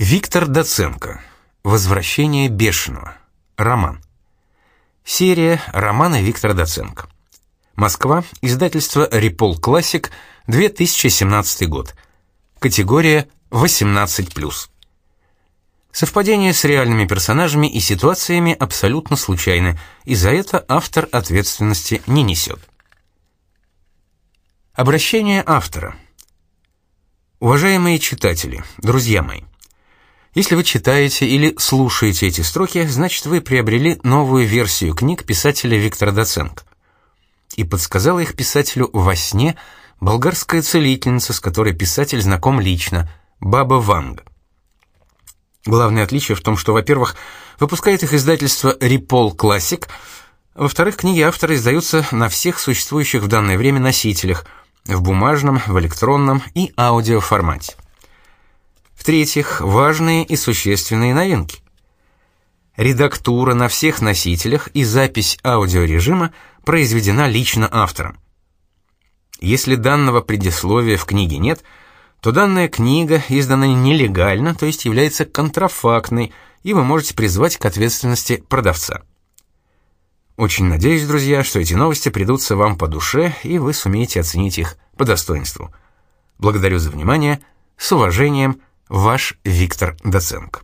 Виктор Доценко. Возвращение бешеного. Роман. Серия романа Виктора Доценко. Москва. Издательство Репол Классик. 2017 год. Категория 18+. Совпадение с реальными персонажами и ситуациями абсолютно случайны, и за это автор ответственности не несет. Обращение автора. Уважаемые читатели, друзья мои, если вы читаете или слушаете эти строки, значит, вы приобрели новую версию книг писателя Виктора Доценко. И подсказала их писателю во сне болгарская целительница, с которой писатель знаком лично, Баба Ванга. Главное отличие в том, что, во-первых, выпускает их издательство Репол Классик, во-вторых, книги автора издаются на всех существующих в данное время носителях – в бумажном, в электронном и аудиоформате. В-третьих, важные и существенные новинки. Редактура на всех носителях и запись аудиорежима произведена лично автором. Если данного предисловия в книге нет, то данная книга издана нелегально, то есть является контрафактной, и вы можете призвать к ответственности продавца. Очень надеюсь, друзья, что эти новости придутся вам по душе, и вы сумеете оценить их по достоинству. Благодарю за внимание. С уважением, ваш Виктор Доценко.